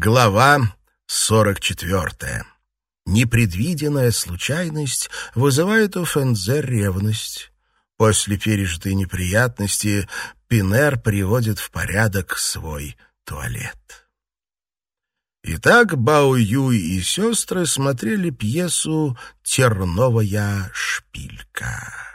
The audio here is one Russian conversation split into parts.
Глава 44. Непредвиденная случайность вызывает у Фензе ревность. После пережитой неприятности Пинер приводит в порядок свой туалет. Итак, Бао Юй и сестры смотрели пьесу «Терновая шпилька».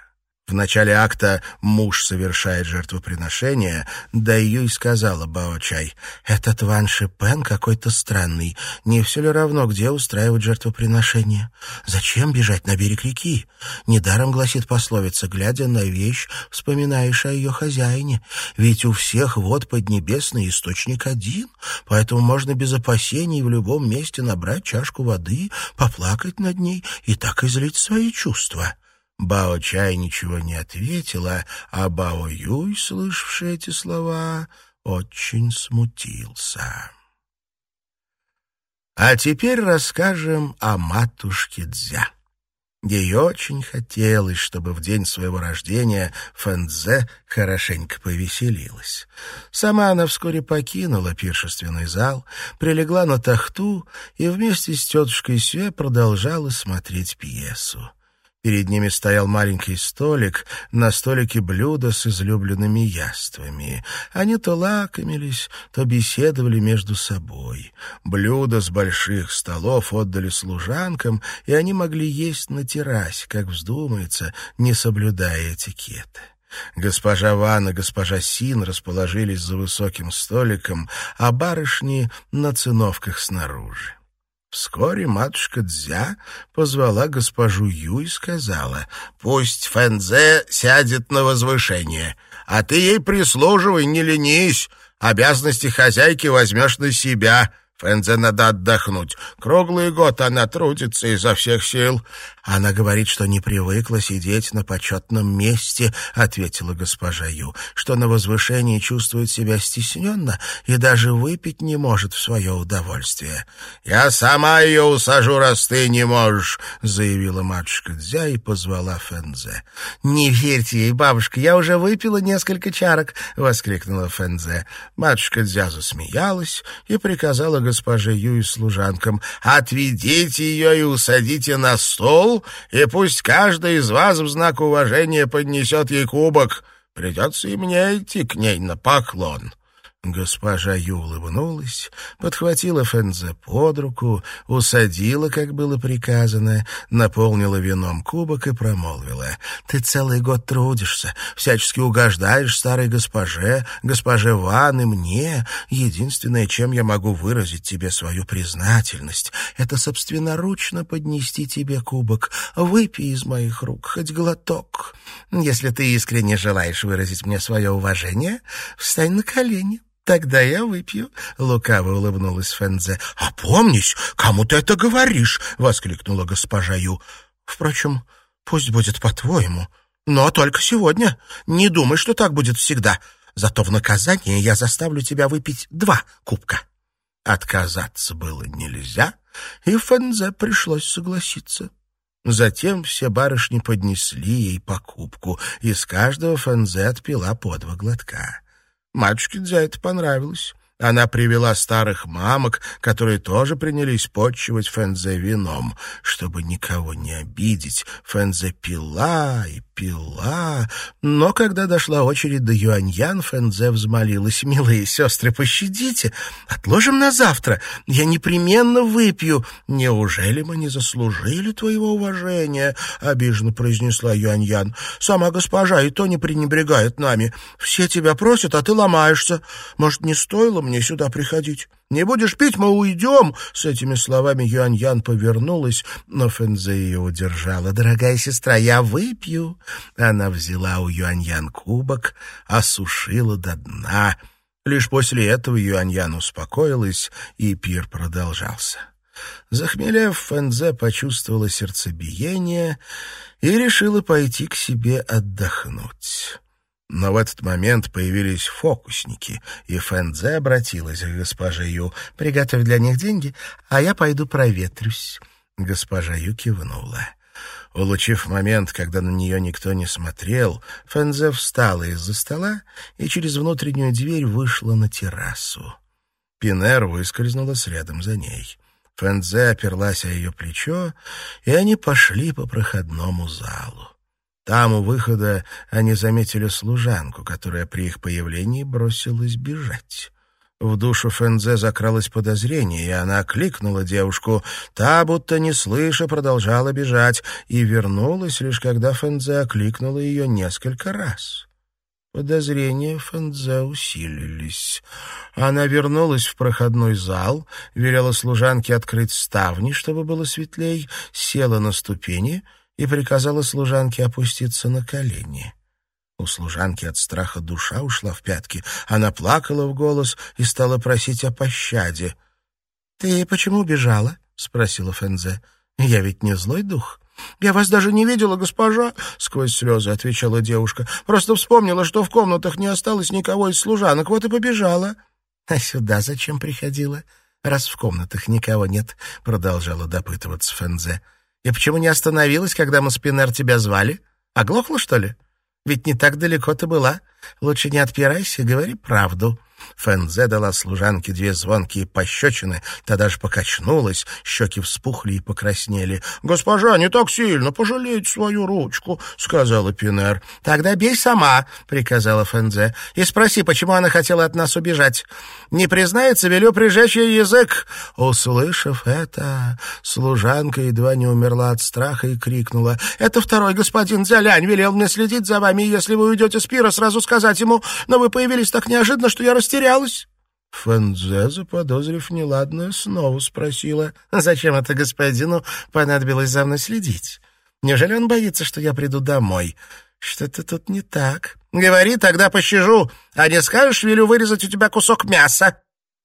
В начале акта муж совершает жертвоприношение, да Юй сказала Бао-чай, «Этот Ван Шипен какой-то странный. Не все ли равно, где устраивать жертвоприношение? Зачем бежать на берег реки? Недаром гласит пословица, глядя на вещь, вспоминаешь о ее хозяине. Ведь у всех вот поднебесный источник один, поэтому можно без опасений в любом месте набрать чашку воды, поплакать над ней и так излить свои чувства». Бао Чай ничего не ответила, а Бао Юй, слышавший эти слова, очень смутился. А теперь расскажем о матушке Дзя. Ей очень хотелось, чтобы в день своего рождения Фэнзе хорошенько повеселилась. Сама она вскоре покинула пиршественный зал, прилегла на тахту и вместе с тетушкой Сюэ продолжала смотреть пьесу. Перед ними стоял маленький столик, на столике блюда с излюбленными яствами. Они то лакомились, то беседовали между собой. Блюда с больших столов отдали служанкам, и они могли есть на террасе, как вздумается, не соблюдая этикета. Госпожа Ван и госпожа Син расположились за высоким столиком, а барышни — на циновках снаружи. Вскоре матушка Дзя позвала госпожу Ю и сказала, «Пусть Фэнзе сядет на возвышение, а ты ей прислуживай, не ленись, обязанности хозяйки возьмешь на себя». Фэнзе надо отдохнуть. Круглый год она трудится изо всех сил. «Она говорит, что не привыкла сидеть на почетном месте», — ответила госпожа Ю, «что на возвышении чувствует себя стесненно и даже выпить не может в свое удовольствие». «Я сама ее усажу, раз ты не можешь», — заявила матушка Дзя и позвала Фэнзе. «Не верьте ей, бабушка, я уже выпила несколько чарок», — воскликнула Фэнзе. Матушка Дзя засмеялась и приказала госпоже Ю и служанкам, «Отведите ее и усадите на стол, и пусть каждый из вас в знак уважения поднесет ей кубок. Придется и мне идти к ней на поклон». Госпожа Ю улыбнулась, подхватила Фэнзе под руку, усадила, как было приказано, наполнила вином кубок и промолвила. «Ты целый год трудишься, всячески угождаешь старой госпоже, госпоже Ван и мне. Единственное, чем я могу выразить тебе свою признательность, это собственноручно поднести тебе кубок. Выпей из моих рук хоть глоток. Если ты искренне желаешь выразить мне свое уважение, встань на колени». «Тогда я выпью», — лукаво улыбнулась Фэнзе. «Опомнись, кому ты это говоришь?» — воскликнула госпожа Ю. «Впрочем, пусть будет по-твоему, но только сегодня. Не думай, что так будет всегда. Зато в наказание я заставлю тебя выпить два кубка». Отказаться было нельзя, и Фэнзе пришлось согласиться. Затем все барышни поднесли ей покупку, и с каждого Фэнзе отпила по два глотка. Матушке это понравилось. Она привела старых мамок, которые тоже принялись подчивать Фэнзе вином. Чтобы никого не обидеть, Фэнзе пила и пила. Но когда дошла очередь до Юаньян, Фэнзе взмолилась. «Милые сестры, пощадите, отложим на завтра. Я непременно выпью». «Неужели мы не заслужили твоего уважения?» — обиженно произнесла Юаньян. «Сама госпожа и то не пренебрегает нами. Все тебя просят, а ты ломаешься. Может, не стоило мне сюда приходить. Не будешь пить, мы уйдем!» С этими словами Юань-Ян повернулась, но Фэнзе ее удержала. «Дорогая сестра, я выпью!» Она взяла у Юань-Ян кубок, осушила до дна. Лишь после этого Юань-Ян успокоилась, и пир продолжался. Захмелев, Фэнзе почувствовала сердцебиение и решила пойти к себе отдохнуть. Но в этот момент появились фокусники, и Фэнзе обратилась к госпоже Ю. «Приготовь для них деньги, а я пойду проветрюсь». Госпожа Ю кивнула. Улучив момент, когда на нее никто не смотрел, Фэнзе встала из-за стола и через внутреннюю дверь вышла на террасу. Пинер выскользнула следом за ней. Фэнзе оперлась о ее плечо, и они пошли по проходному залу. Там у выхода они заметили служанку, которая при их появлении бросилась бежать. В душу Фэнзе закралось подозрение, и она окликнула девушку. Та, будто не слыша, продолжала бежать и вернулась, лишь когда Фэнзе окликнула ее несколько раз. Подозрения Фэнзе усилились. Она вернулась в проходной зал, велела служанке открыть ставни, чтобы было светлей, села на ступени и приказала служанке опуститься на колени. У служанки от страха душа ушла в пятки. Она плакала в голос и стала просить о пощаде. — Ты почему бежала? — спросила Фензе. — Я ведь не злой дух. «Я вас даже не видела, госпожа», — сквозь слезы отвечала девушка. «Просто вспомнила, что в комнатах не осталось никого из служанок, вот и побежала». «А сюда зачем приходила, раз в комнатах никого нет?» — продолжала допытываться Фензе. «И почему не остановилась, когда мы с Пинер тебя звали? Оглохла, что ли? Ведь не так далеко ты была. Лучше не отпирайся, говори правду». Фэнзе дала служанке две звонкие пощечины, та даже покачнулась, щеки вспухли и покраснели. «Госпожа, не так сильно, пожалейте свою ручку», — сказала Пинер. «Тогда бей сама», — приказала Фэнзе, — «и спроси, почему она хотела от нас убежать. Не признается, велю прижечь ей язык». Услышав это, служанка едва не умерла от страха и крикнула. «Это второй господин Зялянь велел мне следить за вами, и если вы уйдете с пира, сразу сказать ему, но вы появились так неожиданно, что я растерялась растерялась. Фэнзе, заподозрив неладное, снова спросила, зачем это господину понадобилось за мной следить. Неужели он боится, что я приду домой? Что-то тут не так. Говори, тогда пощажу, а не скажешь, велю вырезать у тебя кусок мяса.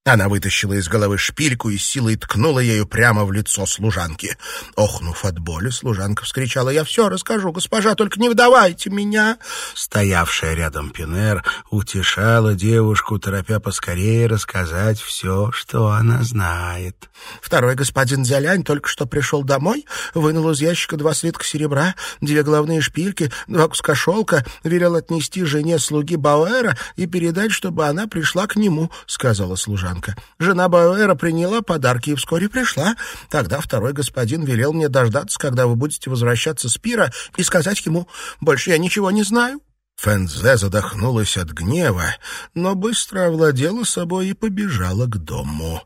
Она вытащила из головы шпильку и силой ткнула ею прямо в лицо служанки. Охнув от боли, служанка вскричала, «Я все расскажу, госпожа, только не вдавайте меня!» Стоявшая рядом Пинер утешала девушку, торопя поскорее рассказать все, что она знает. Второй господин Зялянь только что пришел домой, вынул из ящика два слитка серебра, две головные шпильки, два куска шелка, велел отнести жене слуги Бауэра и передать, чтобы она пришла к нему, — сказала служанка служанка. Жена Бауэра приняла подарки и вскоре пришла. Тогда второй господин велел мне дождаться, когда вы будете возвращаться с пира, и сказать ему, больше я ничего не знаю. Фэнзе задохнулась от гнева, но быстро овладела собой и побежала к дому.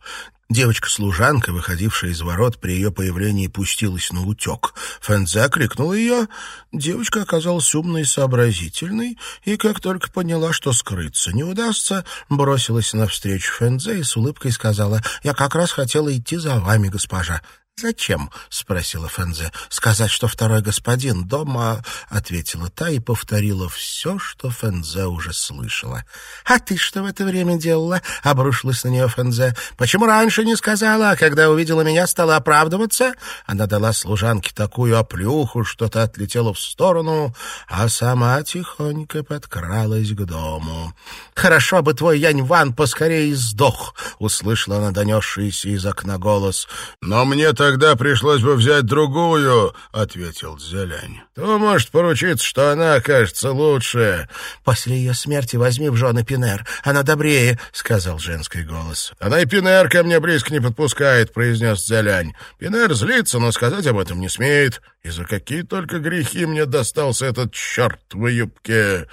Девочка-служанка, выходившая из ворот, при ее появлении пустилась на утек. Фэнзе окликнула ее. Девочка оказалась умной и сообразительной, и как только поняла, что скрыться не удастся, бросилась навстречу Фэнзе и с улыбкой сказала, «Я как раз хотела идти за вами, госпожа. «Зачем?» — спросила Фензе. «Сказать, что второй господин дома...» — ответила та и повторила все, что Фензе уже слышала. «А ты что в это время делала?» — обрушилась на нее Фензе. «Почему раньше не сказала, а когда увидела меня, стала оправдываться?» Она дала служанке такую оплюху, что та отлетела в сторону, а сама тихонько подкралась к дому. «Хорошо бы твой Янь-Ван поскорее сдох!» — услышала она донесшийся из окна голос. «Но мне тогда пришлось бы взять другую», — ответил Зелень. «То может поручиться, что она окажется лучше». «После ее смерти возьми в жены Пинер. Она добрее», — сказал женский голос. «Она и Пинер ко мне близко не подпускает», — произнес Зелянь. «Пинер злится, но сказать об этом не смеет. И за какие только грехи мне достался этот черт в юбке».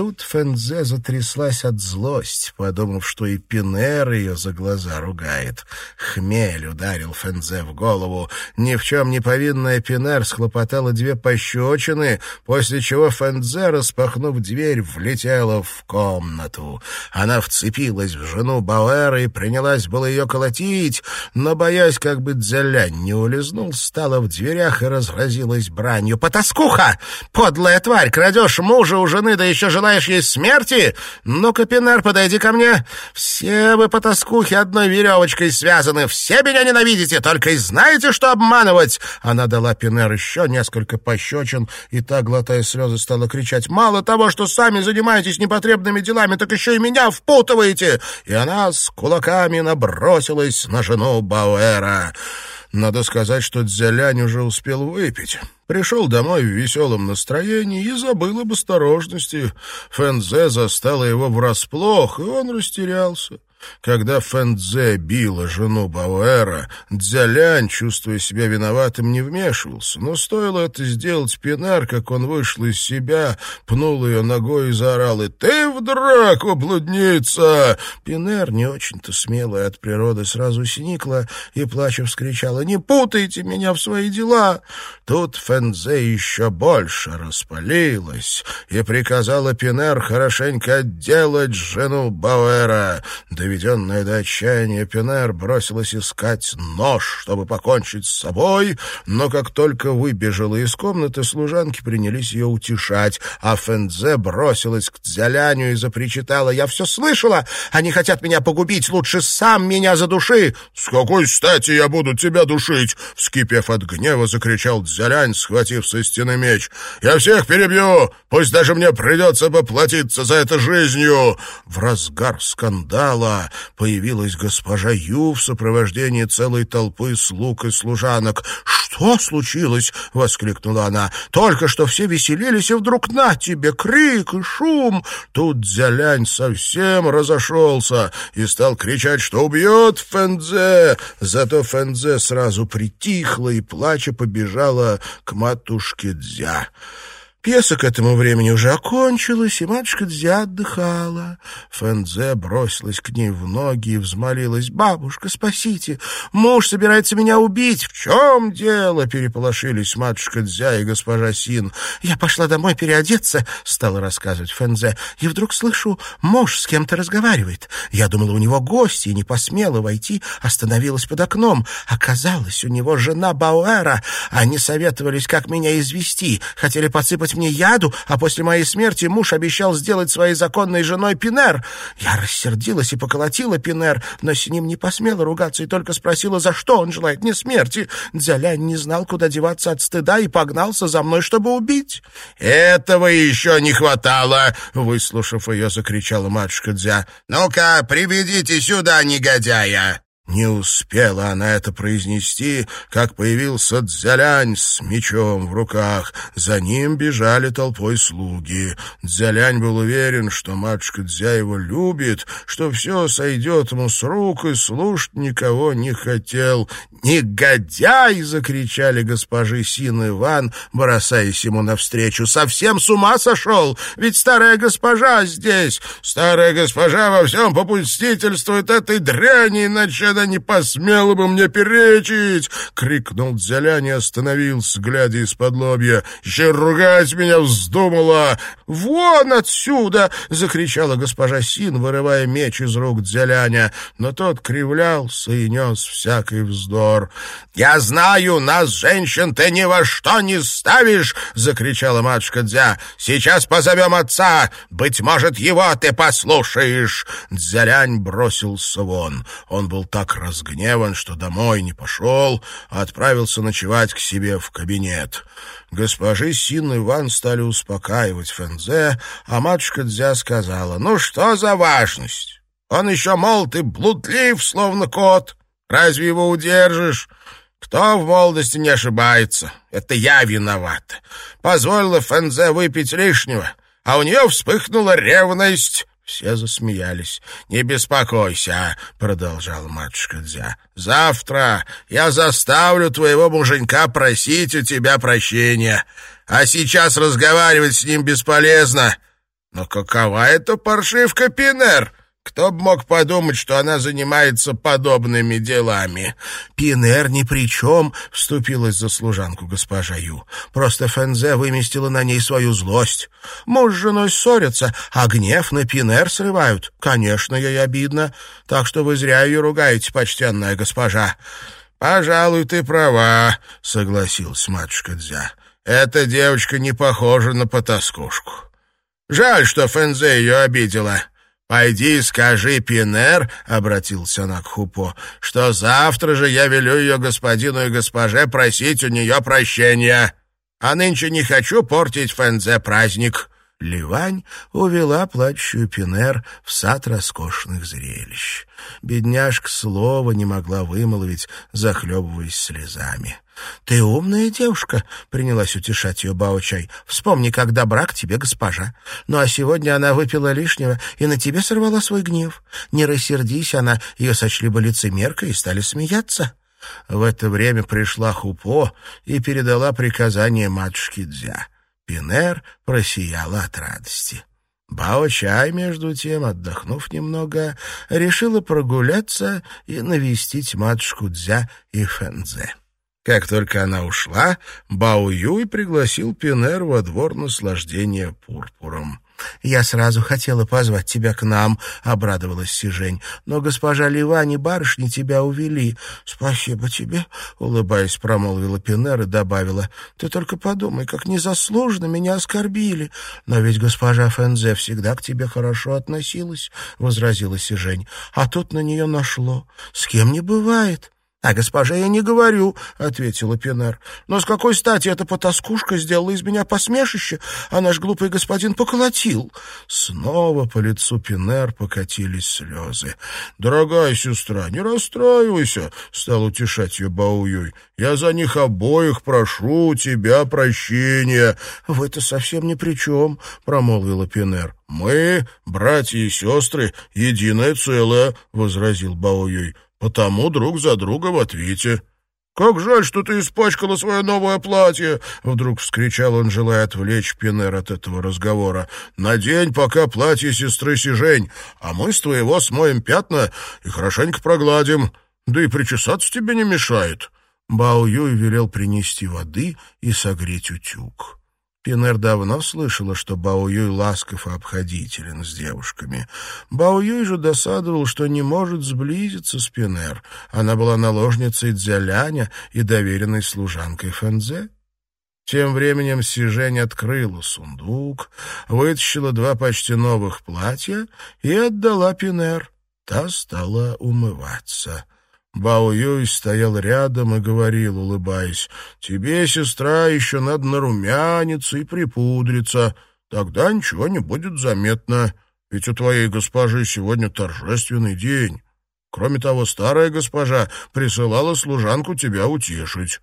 Тут Фензе затряслась от злости, подумав, что и Пинер ее за глаза ругает. Хмель ударил Фензе в голову. Ни в чем не повинная Пинер схлопотала две пощечины, после чего Фензе, распахнув дверь, влетела в комнату. Она вцепилась в жену Бауэра и принялась было ее колотить, но, боясь, как бы Дзялянь не улизнул, стала в дверях и разразилась бранью. «Потаскуха! Подлая тварь! Крадешь мужа у жены, да еще желаешь ей смерти? Ну-ка, Пинар, подойди ко мне. Все вы по тоскухе одной веревочкой связаны. Все меня ненавидите, только и знаете, что обманывать. Она дала Пинер еще несколько пощечин, и та, глотая слезы, стала кричать. Мало того, что сами занимаетесь непотребными делами, так еще и меня впутываете. И она с кулаками набросилась на жену Бауэра. Надо сказать, что Дзялянь уже успел выпить. Пришел домой в веселом настроении и забыл об осторожности. Фэнзе застала его врасплох, и он растерялся. Когда Фэнзе била жену Бауэра, Дзялянь, чувствуя себя виноватым, не вмешивался. Но стоило это сделать Пинар, как он вышел из себя, пнул ее ногой и заорал «И ты в драку, блудница!» Пинер, не очень-то смелая от природы, сразу сникла и, плача, вскричала «Не путайте меня в свои дела!» Тут Фэнзе еще больше распалилась и приказала Пинер хорошенько отделать жену Бауэра. Доведенная до отчаяния Пинер бросилась искать нож, чтобы покончить с собой, но как только выбежала из комнаты, служанки принялись ее утешать, а Фэнзе бросилась к Дзяляню и запричитала «Я все слышала! Они хотят меня погубить! Лучше сам меня задуши!» «С какой стати я буду тебя душить?» Вскипев от гнева, закричал Дзялянь, схватив со стены меч. «Я всех перебью! Пусть даже мне придется поплатиться за это жизнью!» В разгар скандала появилась госпожа Ю в сопровождении целой толпы слуг и служанок. «Что случилось?» — воскликнула она. «Только что все веселились, и вдруг на тебе крик и шум!» Тут Дзялянь совсем разошелся и стал кричать, что убьет Фэнзе. Зато Фэнзе сразу притихла и, плача, побежала к матушке Дзя. Пьеса к этому времени уже окончилась, и матушка Дзя отдыхала. Фэнзе бросилась к ней в ноги и взмолилась. «Бабушка, спасите! Муж собирается меня убить! В чем дело?» Переполошились матушка Дзя и госпожа Син. «Я пошла домой переодеться», — стала рассказывать Фэнзе, «и вдруг слышу, муж с кем-то разговаривает. Я думала, у него гости, и не посмела войти, остановилась под окном. Оказалось, у него жена Бауэра. Они советовались, как меня извести, хотели подсыпать мне яду, а после моей смерти муж обещал сделать своей законной женой Пинер. Я рассердилась и поколотила Пинер, но с ним не посмела ругаться и только спросила, за что он желает мне смерти. Дзялянь не знал, куда деваться от стыда и погнался за мной, чтобы убить. «Этого еще не хватало!» — выслушав ее, закричала матушка Дзя. «Ну-ка, приведите сюда негодяя!» Не успела она это произнести, как появился Дзялянь с мечом в руках. За ним бежали толпой слуги. Дзялянь был уверен, что матушка Дзя его любит, что все сойдет ему с рук, и слушать никого не хотел. «Негодяй!» — закричали госпожи Син и Иван, бросаясь ему навстречу. «Совсем с ума сошел! Ведь старая госпожа здесь! Старая госпожа во всем попустительствует этой дряни, иначе она не посмела бы мне перечить!» — крикнул Дзялян и остановился, глядя из-под лобья. «Еще ругать меня вздумала!» «Вон отсюда!» — закричала госпожа Син, вырывая меч из рук Дзяляня. Но тот кривлялся и нес всякий вздор. «Я знаю, нас, женщин, ты ни во что не ставишь!» — закричала матушка Дзя. «Сейчас позовем отца! Быть может, его ты послушаешь!» Дзялянь бросился вон. Он был так разгневан, что домой не пошел, а отправился ночевать к себе в кабинет. Госпожи Син и Иван стали успокаивать Фэнзе, а матушка Дзя сказала, «Ну что за важность? Он еще молод и блудлив, словно кот. Разве его удержишь?» Кто в молодости не ошибается? Это я виноват. Позволила Фэнзе выпить лишнего, а у нее вспыхнула ревность. Все засмеялись. «Не беспокойся», — продолжал матушка Дзя. «Завтра я заставлю твоего муженька просить у тебя прощения, а сейчас разговаривать с ним бесполезно. Но какова эта паршивка Пинер? Кто бы мог подумать, что она занимается подобными делами? Пинер ни при чем, — вступилась за служанку госпожа Ю. Просто Фензе выместила на ней свою злость. Муж с женой ссорятся, а гнев на Пинер срывают. Конечно, ей обидно. Так что вы зря ее ругаете, почтенная госпожа. «Пожалуй, ты права», — согласилась матушка Дзя. «Эта девочка не похожа на потаскушку. Жаль, что Фензе ее обидела. «Пойди скажи Пинер», — обратился она к Хупо, «что завтра же я велю ее господину и госпоже просить у нее прощения. А нынче не хочу портить Фэнзе праздник». Ливань увела плачущую Пинер в сад роскошных зрелищ. Бедняжка слова не могла вымолвить, захлебываясь слезами. «Ты умная девушка», — принялась утешать ее Бао-чай. «Вспомни, как добра к тебе госпожа. Ну а сегодня она выпила лишнего и на тебе сорвала свой гнев. Не рассердись она, ее сочли бы лицемеркой и стали смеяться». В это время пришла Хупо и передала приказание матушке Дзя. Пинер просияла от радости. Бао-чай, между тем, отдохнув немного, решила прогуляться и навестить матушку Дзя и Фэнзе. Как только она ушла, Бао Юй пригласил Пинер во двор наслаждения пурпуром. «Я сразу хотела позвать тебя к нам», — обрадовалась Сижень. «Но госпожа Ливани барышни тебя увели». «Спасибо тебе», — улыбаясь, промолвила Пинер и добавила. «Ты только подумай, как незаслуженно меня оскорбили». «Но ведь госпожа Фензе всегда к тебе хорошо относилась», — возразила Сижень. «А тут на нее нашло. С кем не бывает». — А госпоже я не говорю, — ответила Пинер. — Но с какой стати эта потаскушка сделала из меня посмешище, а наш глупый господин поколотил? Снова по лицу Пинер покатились слезы. — Дорогая сестра, не расстраивайся, — стал утешать ее Бауюй. — Я за них обоих прошу у тебя прощения. — Вы-то совсем ни при чем, — промолвила Пинер. — Мы, братья и сестры, единое целое, — возразил Баоюй. Потому друг за друга в ответе. «Как жаль, что ты испачкала свое новое платье!» Вдруг вскричал он, желая отвлечь Пинер от этого разговора. «Надень пока платье сестры Сижень, а мы с твоего смоем пятна и хорошенько прогладим. Да и причесаться тебе не мешает». Бао Юй велел принести воды и согреть утюг. Пинер давно слышала, что Бао Юй ласков и обходителен с девушками. Бао Юй же досадовал, что не может сблизиться с Пинер. Она была наложницей Дзяляня и доверенной служанкой Фэнзе. Тем временем Сижень открыла сундук, вытащила два почти новых платья и отдала Пинер. Та стала умываться. Бао Юй стоял рядом и говорил, улыбаясь, «Тебе, сестра, еще надо нарумяниться и припудриться. Тогда ничего не будет заметно, ведь у твоей госпожи сегодня торжественный день. Кроме того, старая госпожа присылала служанку тебя утешить».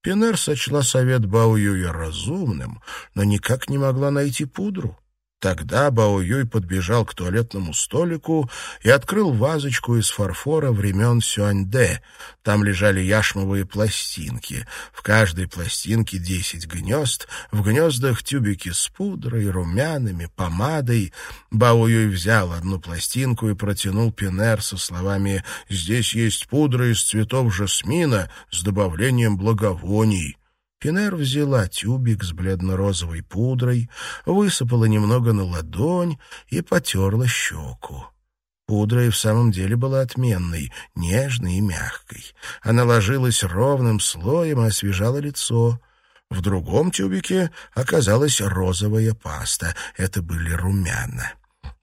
Пинер сочла совет Бао Юя разумным, но никак не могла найти пудру. Тогда Бао Юй подбежал к туалетному столику и открыл вазочку из фарфора времен Сюаньде. Там лежали яшмовые пластинки. В каждой пластинке десять гнезд, в гнездах тюбики с пудрой, румянами, помадой. Бао Юй взял одну пластинку и протянул Пинер со словами «Здесь есть пудра из цветов жасмина с добавлением благовоний». Пинер взяла тюбик с бледно-розовой пудрой, высыпала немного на ладонь и потерла щеку. Пудра и в самом деле была отменной, нежной и мягкой. Она ложилась ровным слоем и освежала лицо. В другом тюбике оказалась розовая паста. Это были румяна.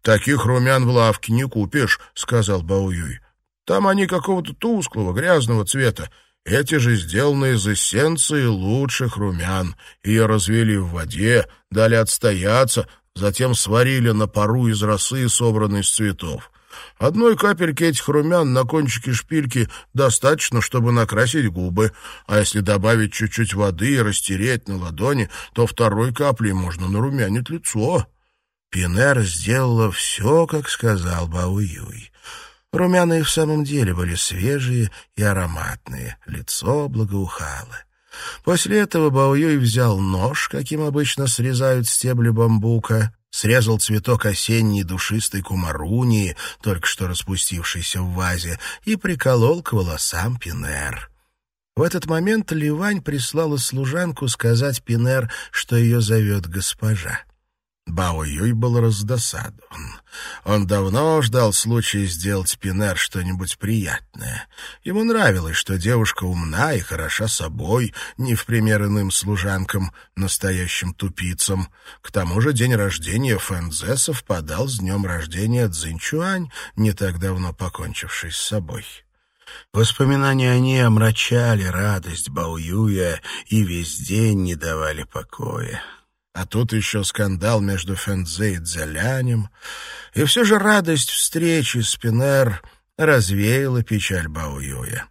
«Таких румян в лавке не купишь», — сказал Бауюй. «Там они какого-то тусклого, грязного цвета. Эти же сделаны из эссенции лучших румян. Ее развели в воде, дали отстояться, затем сварили на пару из росы, собранной из цветов. Одной капельки этих румян на кончике шпильки достаточно, чтобы накрасить губы, а если добавить чуть-чуть воды и растереть на ладони, то второй каплей можно нарумянить лицо. Пинер сделала все, как сказал Бауюй. Румяна и в самом деле были свежие и ароматные, лицо благоухало. После этого Баоюй взял нож, каким обычно срезают стебли бамбука, срезал цветок осенней душистой кумарунии, только что распустившийся в вазе, и приколол к волосам Пинер. В этот момент Ливань прислала служанку сказать Пинер, что ее зовет госпожа. Бао Юй был раздосадован. Он давно ждал случая сделать Пинер что-нибудь приятное. Ему нравилось, что девушка умна и хороша собой, не в пример иным служанкам, настоящим тупицам. К тому же день рождения Фэнзе совпадал с днем рождения Цзиньчуань, не так давно покончившей с собой. Воспоминания о ней омрачали радость Бао Юя и весь день не давали покоя. А тут еще скандал между Фензе и Дзялянем. И все же радость встречи с Пинер развеяла печаль Баоюя.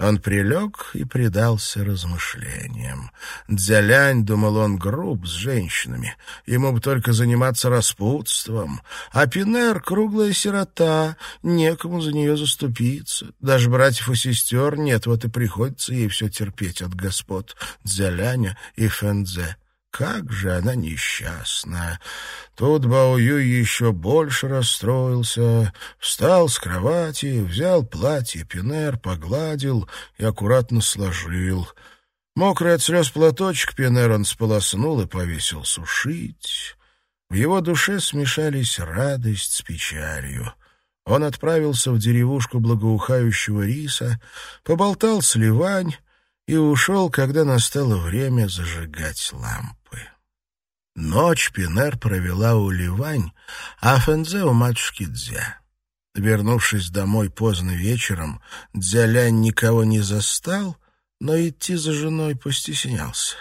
Он прилег и предался размышлениям. Дзялянь, думал он, груб с женщинами. Ему бы только заниматься распутством. А Пинер — круглая сирота, некому за нее заступиться. Даже братьев и сестер нет, вот и приходится ей все терпеть от господ Дзяляня и Фэнзе. Как же она несчастна! Тут Баоюй еще больше расстроился, встал с кровати, взял платье Пинер, погладил и аккуратно сложил. Мокрый от слез платочек Пинер он сполоснул и повесил сушить. В его душе смешались радость с печалью. Он отправился в деревушку благоухающего риса, поболтал с Ливань и ушел, когда настало время зажигать лампу. Ночь Пинер провела у Ливань, а Фэнзе у матушки Дзя. Вернувшись домой поздно вечером, Дзялянь никого не застал, но идти за женой постеснялся.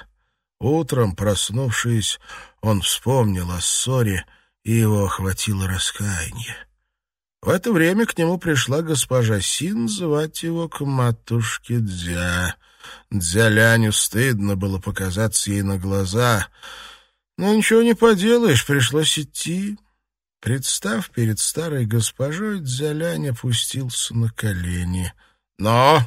Утром, проснувшись, он вспомнил о ссоре, и его охватило раскаяние. В это время к нему пришла госпожа Син звать его к матушке Дзя. Дзяляню стыдно было показаться ей на глаза — но ничего не поделаешь, пришлось идти. Представ перед старой госпожой, Дзялянь опустился на колени. — Но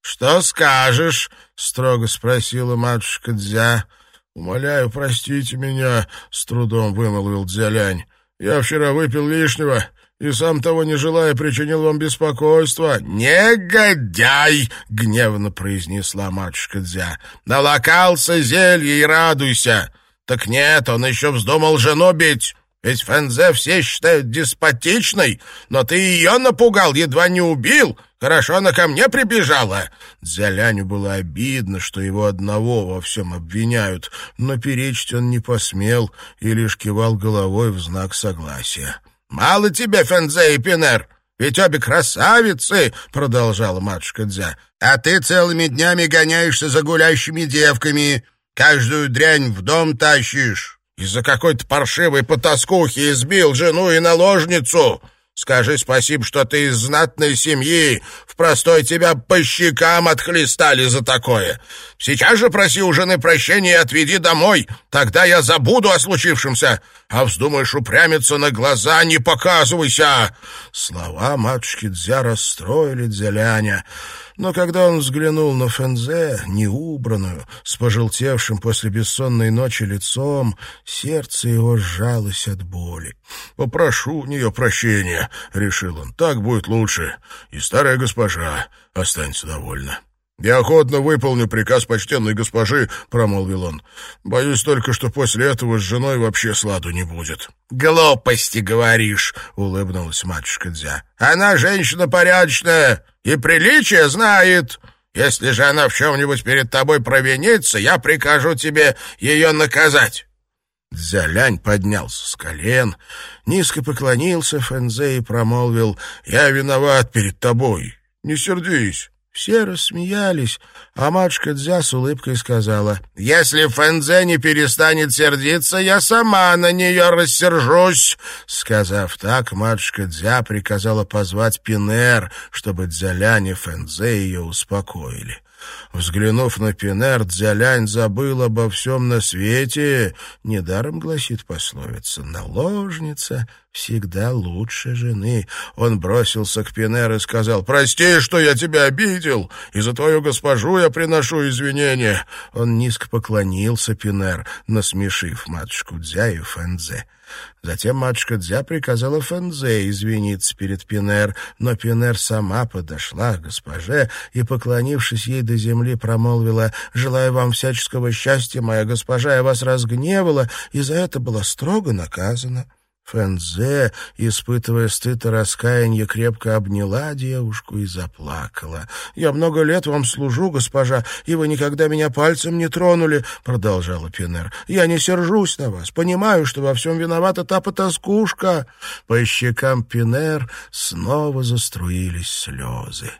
что скажешь? — строго спросила матушка Дзя. — Умоляю, простите меня, — с трудом вымолвил Дзялянь. — Я вчера выпил лишнего и, сам того не желая, причинил вам беспокойство. — Негодяй! — гневно произнесла матушка Дзя. — Налокался зелье и радуйся! — так нет, он еще вздумал жену бить. Ведь Фэнзе все считают деспотичной, но ты ее напугал, едва не убил. Хорошо она ко мне прибежала». Дзяляню было обидно, что его одного во всем обвиняют, но перечить он не посмел и лишь кивал головой в знак согласия. «Мало тебе, Фэнзе и Пинер, ведь обе красавицы!» — продолжала матушка Дзя. «А ты целыми днями гоняешься за гулящими девками». Каждую дрянь в дом тащишь. Из-за какой-то паршивой потаскухи избил жену и наложницу. Скажи спасибо, что ты из знатной семьи. В простой тебя по щекам отхлестали за такое. Сейчас же проси у жены прощения и отведи домой. Тогда я забуду о случившемся. А вздумаешь упрямиться на глаза, не показывайся!» Слова матушки Дзя расстроили Дзяляня. Но когда он взглянул на Фензе, неубранную, с пожелтевшим после бессонной ночи лицом, сердце его сжалось от боли. «Попрошу у нее прощения», — решил он, — «так будет лучше, и старая госпожа останется довольна». «Я охотно выполню приказ почтенной госпожи», — промолвил он. «Боюсь только, что после этого с женой вообще сладу не будет». «Глупости говоришь», — улыбнулась матушка Дзя. «Она женщина порядочная и приличие знает. Если же она в чем-нибудь перед тобой провинится, я прикажу тебе ее наказать». Дзялянь поднялся с колен, низко поклонился Фэнзе и промолвил, «Я виноват перед тобой, не сердись». Все рассмеялись, а матушка Дзя с улыбкой сказала, «Если Фэнзе не перестанет сердиться, я сама на нее рассержусь». Сказав так, матушка Дзя приказала позвать Пинер, чтобы Дзялянь и Фэнзе ее успокоили. Взглянув на Пинер, Дзялянь забыл обо всем на свете. Недаром гласит пословица «Наложница всегда лучше жены». Он бросился к Пинер и сказал «Прости, что я тебя обидел, и за твою госпожу я приношу извинения». Он низко поклонился Пинер, насмешив матушку Дзя и Фэнзе. Затем матушка Дзя приказала Фэнзе извиниться перед Пинер, но Пинер сама подошла к госпоже и, поклонившись ей до земли, промолвила «Желаю вам всяческого счастья, моя госпожа, я вас разгневала, и за это была строго наказана». Фэнзе, испытывая стыд и раскаяние, крепко обняла девушку и заплакала. «Я много лет вам служу, госпожа, и вы никогда меня пальцем не тронули», — продолжала Пинер. «Я не сержусь на вас, понимаю, что во всем виновата та потаскушка». По щекам Пинер снова заструились слезы.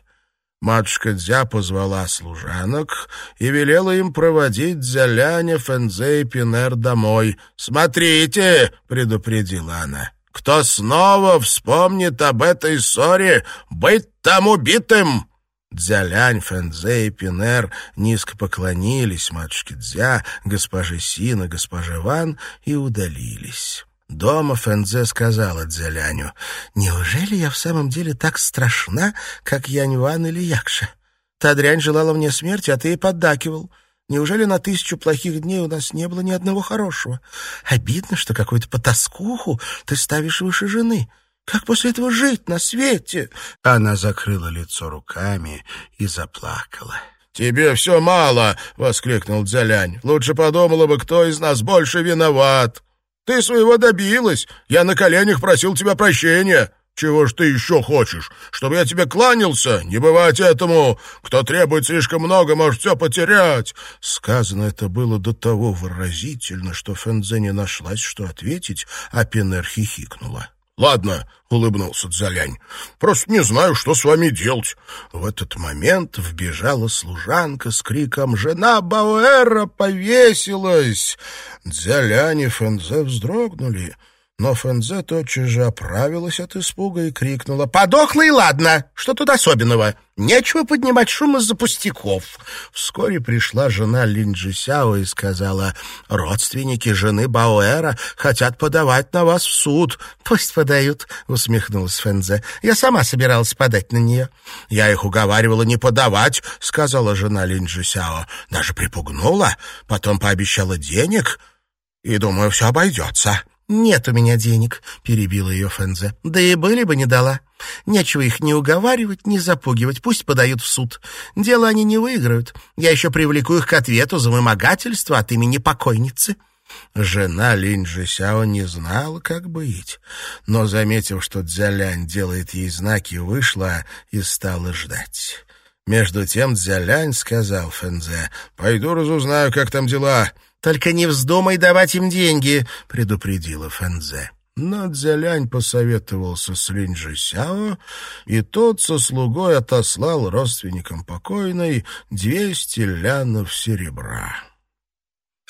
Матушка Дзя позвала служанок и велела им проводить Дзяляня, Фэнзе и Пинер домой. «Смотрите!» — предупредила она. «Кто снова вспомнит об этой ссоре, быть там убитым!» Дзялянь, Фэнзе и Пинер низко поклонились матушке Дзя, госпоже Сина, госпоже Ван и удалились. Дома Фэнзе сказала Дзяляню, «Неужели я в самом деле так страшна, как Янь Ван или Якша? Та дрянь желала мне смерти, а ты ей поддакивал». Неужели на тысячу плохих дней у нас не было ни одного хорошего? Обидно, что какую-то потаскуху ты ставишь выше жены. Как после этого жить на свете?» Она закрыла лицо руками и заплакала. «Тебе все мало!» — воскликнул Дзялянь. «Лучше подумала бы, кто из нас больше виноват. Ты своего добилась. Я на коленях просил тебя прощения. Чего ж ты еще хочешь? Чтобы я тебе кланялся? Не бывать этому! Кто требует слишком много, может все потерять!» Сказано это было до того выразительно, что Фэнзе не нашлась, что ответить, а Пинер хихикнула. «Ладно», — улыбнулся Дзалянь, — «просто не знаю, что с вами делать». В этот момент вбежала служанка с криком «Жена Бауэра повесилась!» Дзялянь и Фэнзе вздрогнули. Но Фэнзе тотчас же оправилась от испуга и крикнула «Подохла и ладно! Что тут особенного? Нечего поднимать шум из-за пустяков!» Вскоре пришла жена Линджи Сяо и сказала «Родственники жены Бауэра хотят подавать на вас в суд». «Пусть подают», — усмехнулась Фэнзе. «Я сама собиралась подать на нее». «Я их уговаривала не подавать», — сказала жена Линджи Сяо. «Даже припугнула, потом пообещала денег, и, думаю, все обойдется». «Нет у меня денег», — перебила ее Фензе. «Да и были бы не дала. Нечего их ни уговаривать, ни запугивать. Пусть подают в суд. Дело они не выиграют. Я еще привлеку их к ответу за вымогательство от имени покойницы». Жена Линь Сяо не знала, как быть, но, заметив, что Дзялянь делает ей знаки, вышла и стала ждать. Между тем Дзялянь сказал Фэнзе, «Пойду разузнаю, как там дела. «Только не вздумай давать им деньги», — предупредила Фэнзе. Но Дзялянь посоветовался с Линджи Сяо, и тот со слугой отослал родственникам покойной двести лянов серебра.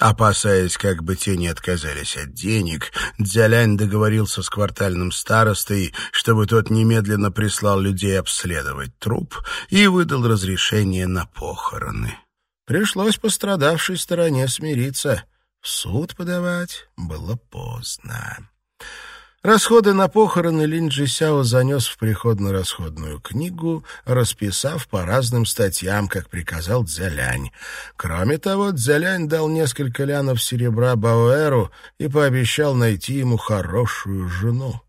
Опасаясь, как бы те не отказались от денег, Дзялянь договорился с квартальным старостой, чтобы тот немедленно прислал людей обследовать труп и выдал разрешение на похороны. Пришлось пострадавшей стороне смириться. В суд подавать было поздно. Расходы на похороны Лин Джисяо занес в приходно-расходную книгу, расписав по разным статьям, как приказал Дзялянь. Кроме того, Дзялянь дал несколько лянов серебра Бауэру и пообещал найти ему хорошую жену.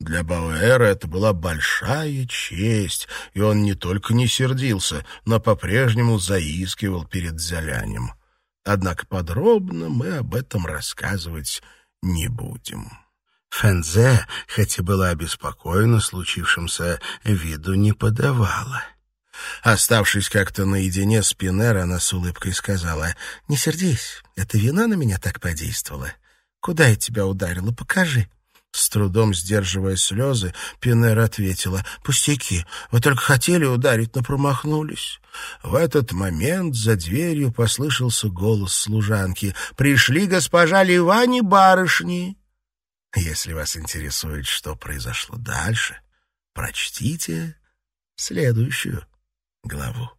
Для Бауэра это была большая честь, и он не только не сердился, но по-прежнему заискивал перед Зялянем. Однако подробно мы об этом рассказывать не будем. Фэнзе, хотя была обеспокоена случившимся, виду не подавала. Оставшись как-то наедине с Пинер, она с улыбкой сказала, «Не сердись, эта вина на меня так подействовала. Куда я тебя ударила, покажи». С трудом сдерживая слезы, Пинер ответила, «Пустяки, вы только хотели ударить, но промахнулись». В этот момент за дверью послышался голос служанки. «Пришли госпожа Ливани барышни». Если вас интересует, что произошло дальше, прочтите следующую главу.